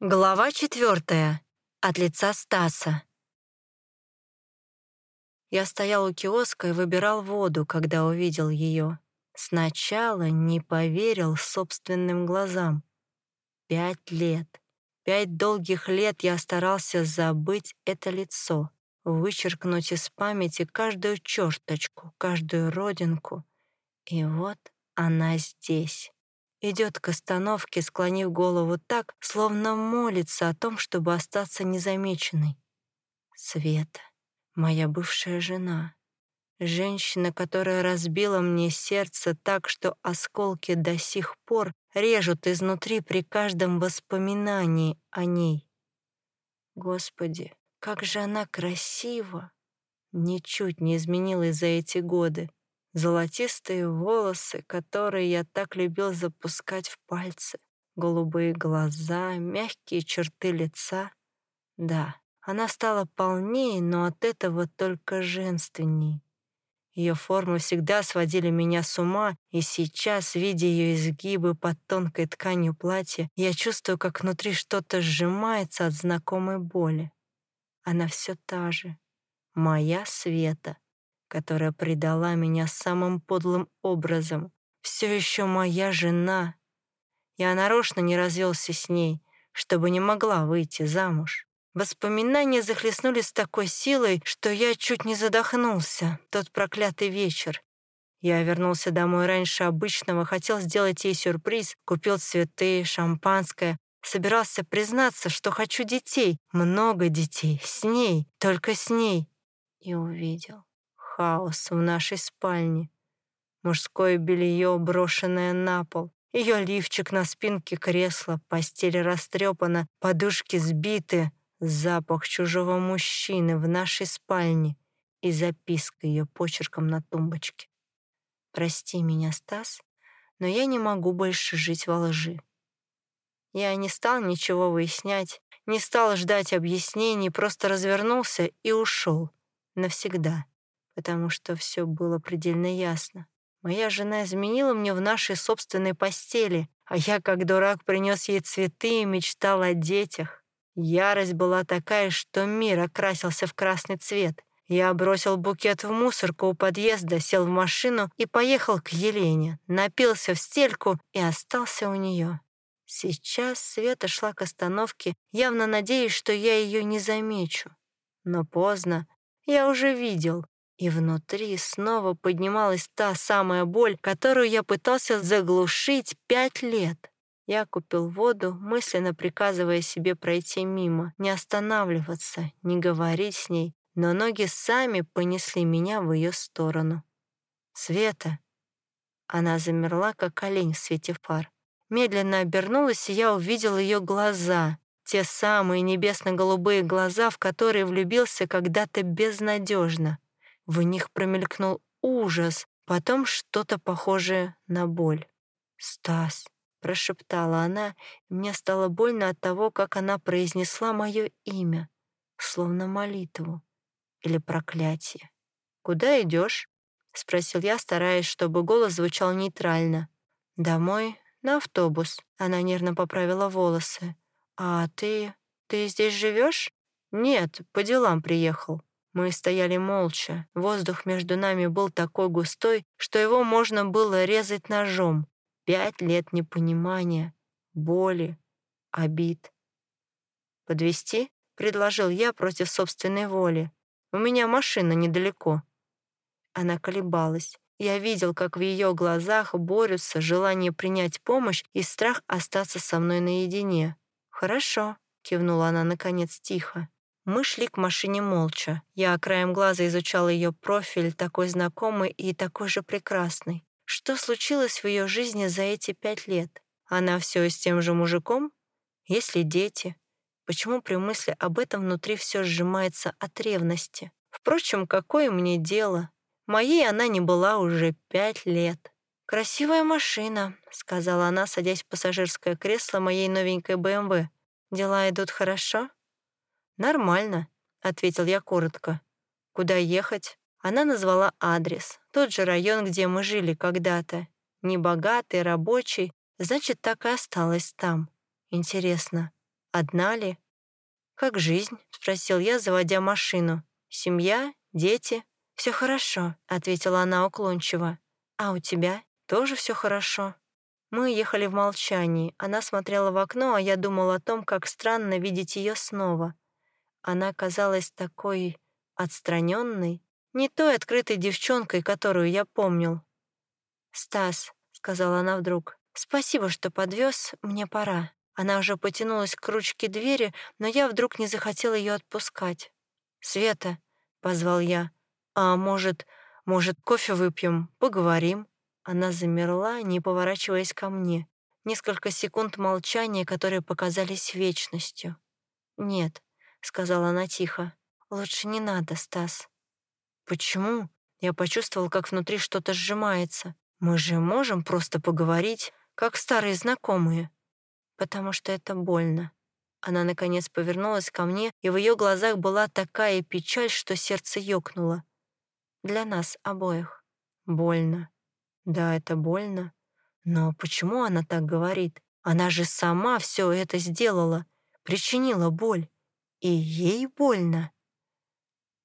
Глава четвертая. От лица Стаса. Я стоял у киоска и выбирал воду, когда увидел ее. Сначала не поверил собственным глазам. Пять лет. Пять долгих лет я старался забыть это лицо, вычеркнуть из памяти каждую черточку, каждую родинку. И вот она здесь идет к остановке, склонив голову так, словно молится о том, чтобы остаться незамеченной. Света, моя бывшая жена, женщина, которая разбила мне сердце так, что осколки до сих пор режут изнутри при каждом воспоминании о ней. Господи, как же она красива! Ничуть не изменилась за эти годы золотистые волосы, которые я так любил запускать в пальцы, голубые глаза, мягкие черты лица. Да, она стала полнее, но от этого только женственней. Ее формы всегда сводили меня с ума, и сейчас, видя ее изгибы под тонкой тканью платья, я чувствую, как внутри что-то сжимается от знакомой боли. Она все та же, моя Света, которая предала меня самым подлым образом, все еще моя жена. Я нарочно не развелся с ней, чтобы не могла выйти замуж. Воспоминания захлестнули с такой силой, что я чуть не задохнулся тот проклятый вечер. Я вернулся домой раньше обычного, хотел сделать ей сюрприз, купил цветы, шампанское, собирался признаться, что хочу детей, много детей, с ней, только с ней. И увидел хаос в нашей спальне. Мужское белье, брошенное на пол, ее лифчик на спинке кресла, постель растрепана, подушки сбиты, запах чужого мужчины в нашей спальне и записка ее почерком на тумбочке. «Прости меня, Стас, но я не могу больше жить во лжи». Я не стал ничего выяснять, не стал ждать объяснений, просто развернулся и ушел. Навсегда потому что все было предельно ясно. Моя жена изменила мне в нашей собственной постели, а я, как дурак, принес ей цветы и мечтал о детях. Ярость была такая, что мир окрасился в красный цвет. Я бросил букет в мусорку у подъезда, сел в машину и поехал к Елене, напился в стельку и остался у нее. Сейчас Света шла к остановке, явно надеясь, что я ее не замечу. Но поздно. Я уже видел, и внутри снова поднималась та самая боль, которую я пытался заглушить пять лет. Я купил воду, мысленно приказывая себе пройти мимо, не останавливаться, не говорить с ней, но ноги сами понесли меня в ее сторону. «Света!» Она замерла, как олень в свете фар. Медленно обернулась, и я увидел ее глаза, те самые небесно-голубые глаза, в которые влюбился когда-то безнадежно. В них промелькнул ужас, потом что-то похожее на боль. «Стас», — прошептала она, и мне стало больно от того, как она произнесла мое имя, словно молитву или проклятие. «Куда идешь? спросил я, стараясь, чтобы голос звучал нейтрально. «Домой, на автобус», — она нервно поправила волосы. «А ты... ты здесь живешь? «Нет, по делам приехал». Мы стояли молча. Воздух между нами был такой густой, что его можно было резать ножом. Пять лет непонимания, боли, обид. Подвести? предложил я против собственной воли. «У меня машина недалеко». Она колебалась. Я видел, как в ее глазах борются желание принять помощь и страх остаться со мной наедине. «Хорошо», — кивнула она наконец тихо. Мы шли к машине молча. Я краем глаза изучала ее профиль, такой знакомый и такой же прекрасный. Что случилось в ее жизни за эти пять лет? Она все с тем же мужиком? Есть ли дети? Почему при мысли об этом внутри все сжимается от ревности? Впрочем, какое мне дело? Моей она не была уже пять лет. «Красивая машина», — сказала она, садясь в пассажирское кресло моей новенькой БМВ. «Дела идут хорошо?» «Нормально», — ответил я коротко. «Куда ехать?» Она назвала адрес, тот же район, где мы жили когда-то. Небогатый, рабочий, значит, так и осталось там. Интересно, Одна ли?» «Как жизнь?» — спросил я, заводя машину. «Семья? Дети?» «Все хорошо», — ответила она уклончиво. «А у тебя тоже все хорошо?» Мы ехали в молчании. Она смотрела в окно, а я думал о том, как странно видеть ее снова. Она казалась такой отстраненной, не той открытой девчонкой, которую я помнил. «Стас», — сказала она вдруг, — «спасибо, что подвез, мне пора». Она уже потянулась к ручке двери, но я вдруг не захотела ее отпускать. «Света», — позвал я, — «а может, может, кофе выпьем, поговорим?» Она замерла, не поворачиваясь ко мне. Несколько секунд молчания, которые показались вечностью. «Нет», — сказала она тихо, — «лучше не надо, Стас». «Почему?» Я почувствовал, как внутри что-то сжимается. «Мы же можем просто поговорить, как старые знакомые» потому что это больно. Она, наконец, повернулась ко мне, и в ее глазах была такая печаль, что сердце ёкнуло. Для нас обоих. Больно. Да, это больно. Но почему она так говорит? Она же сама все это сделала, причинила боль. И ей больно.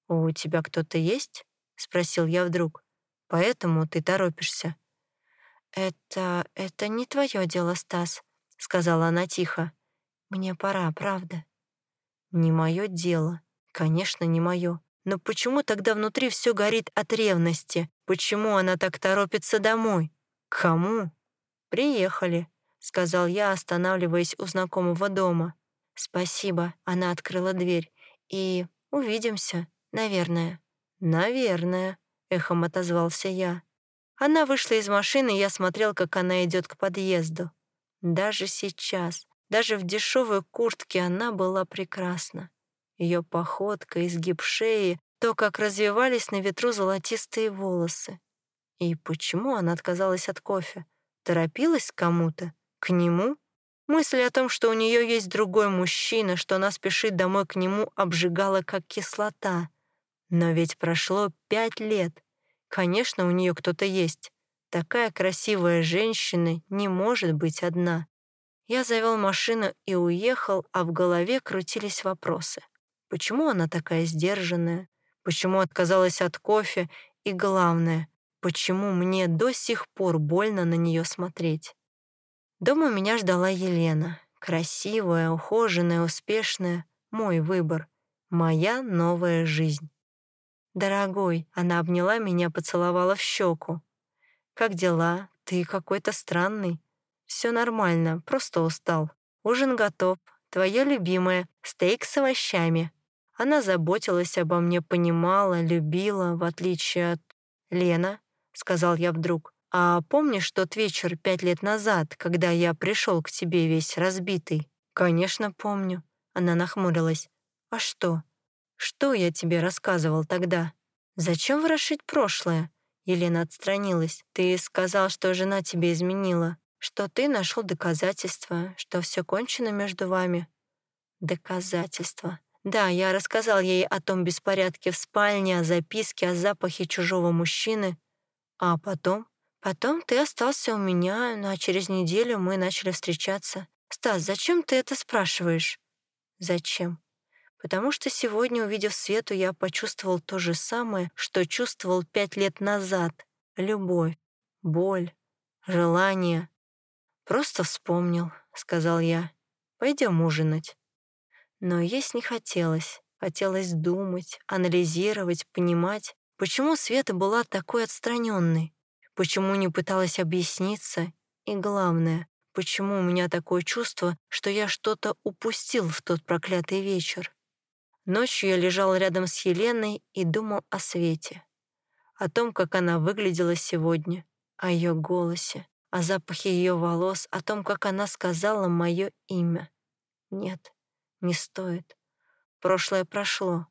«У тебя кто-то есть?» — спросил я вдруг. «Поэтому ты торопишься». «Это... это не твое дело, Стас», — сказала она тихо. «Мне пора, правда?» «Не мое дело. Конечно, не мое. Но почему тогда внутри все горит от ревности? Почему она так торопится домой? К кому?» «Приехали», — сказал я, останавливаясь у знакомого дома. «Спасибо», — она открыла дверь. «И увидимся, наверное». «Наверное», — эхом отозвался я. Она вышла из машины, и я смотрел, как она идет к подъезду. Даже сейчас, даже в дешевой куртке она была прекрасна. Ее походка, изгиб шеи, то, как развивались на ветру золотистые волосы. И почему она отказалась от кофе? Торопилась к кому-то? К нему? Мысль о том, что у нее есть другой мужчина, что она спешит домой к нему, обжигала как кислота. Но ведь прошло пять лет. Конечно, у нее кто-то есть. Такая красивая женщина не может быть одна. Я завел машину и уехал, а в голове крутились вопросы. Почему она такая сдержанная? Почему отказалась от кофе? И главное, почему мне до сих пор больно на нее смотреть? Дома меня ждала Елена. Красивая, ухоженная, успешная. Мой выбор. Моя новая жизнь. «Дорогой», — она обняла меня, поцеловала в щеку. Как дела? Ты какой-то странный. Все нормально, просто устал. Ужин готов. Твое любимое — стейк с овощами. Она заботилась обо мне, понимала, любила, в отличие от... «Лена», — сказал я вдруг, «а помнишь тот вечер пять лет назад, когда я пришел к тебе весь разбитый?» «Конечно, помню». Она нахмурилась. «А что? Что я тебе рассказывал тогда? Зачем ворошить прошлое? Елена отстранилась. «Ты сказал, что жена тебе изменила, что ты нашел доказательства, что все кончено между вами». «Доказательства». Да, я рассказал ей о том беспорядке в спальне, о записке, о запахе чужого мужчины. А потом? Потом ты остался у меня, ну, а через неделю мы начали встречаться. Стас, зачем ты это спрашиваешь? Зачем? потому что сегодня, увидев Свету, я почувствовал то же самое, что чувствовал пять лет назад. Любовь, боль, желание. «Просто вспомнил», — сказал я. «Пойдем ужинать». Но есть не хотелось. Хотелось думать, анализировать, понимать, почему Света была такой отстраненной, почему не пыталась объясниться, и главное, почему у меня такое чувство, что я что-то упустил в тот проклятый вечер. Ночью я лежал рядом с Еленой и думал о Свете, о том, как она выглядела сегодня, о ее голосе, о запахе ее волос, о том, как она сказала мое имя. Нет, не стоит. Прошлое прошло.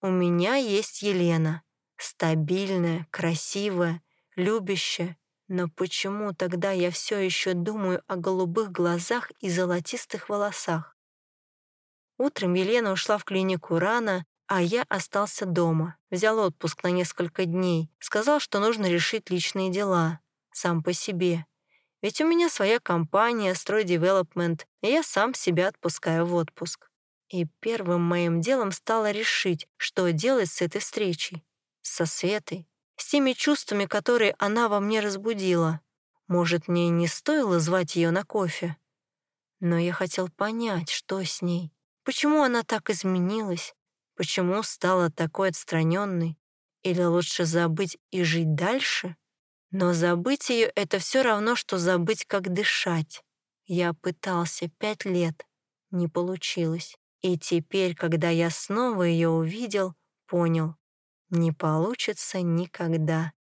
У меня есть Елена, стабильная, красивая, любящая, но почему тогда я все еще думаю о голубых глазах и золотистых волосах? Утром Елена ушла в клинику рано, а я остался дома. Взял отпуск на несколько дней. Сказал, что нужно решить личные дела. Сам по себе. Ведь у меня своя компания Строй Development, и я сам себя отпускаю в отпуск. И первым моим делом стало решить, что делать с этой встречей. Со Светой. С теми чувствами, которые она во мне разбудила. Может, мне не стоило звать ее на кофе? Но я хотел понять, что с ней. Почему она так изменилась? Почему стала такой отстраненной? Или лучше забыть и жить дальше? Но забыть ее — это все равно, что забыть, как дышать. Я пытался пять лет, не получилось. И теперь, когда я снова ее увидел, понял, не получится никогда.